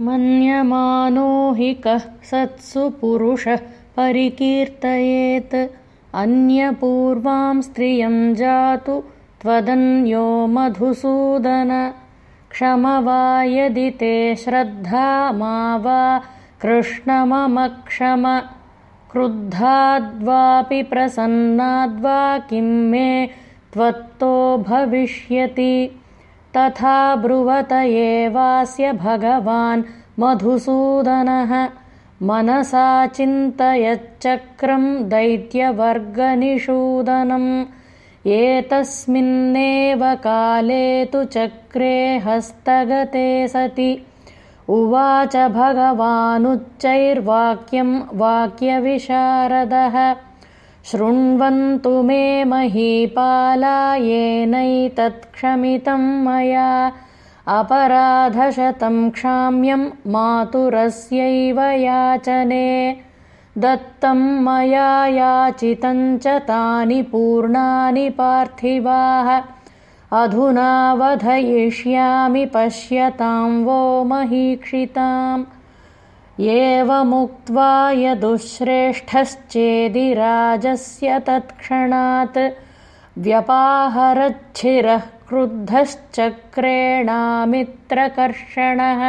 मन्यमानो हि कः सत्सु पुरुषः परिकीर्तयेत्। अन्यपूर्वां स्त्रियं जातु त्वदन्यो मधुसूदन। क्षमवा यदि ते श्रद्धा मा वा कृष्णममक्षम क्रुद्धाद्वापि प्रसन्नाद्वा किं मे त्वत्तो भविष्यति तथा ब्रुवत एवास्य भगवान् मधुसूदनः। मनसा चिन्तयच्चक्रम् दैत्यवर्गनिषूदनम्। एतस्मिन्नेव काले तु चक्रे हस्तगते सति। उवाच भगवानुच्चैर्वाक्यम् वाक्यविशारदः शृण्वन्तु मे महीपालायेनैतत्क्षमितं मया अपराधशतं क्षाम्यं मातुरस्यैव याचने। दत्तं मया याचितं च तानि पूर्णानि पार्थिवाः। अधुना वधयिष्यामि पश्यतां वो महीक्षिताम् एवमुक्त्वा यदुश्रेष्ठश्चेदिराजस्य तत्क्षणात् व्यपाहरच्छिरः क्रुद्धश्चक्रेणामित्रकर्षणः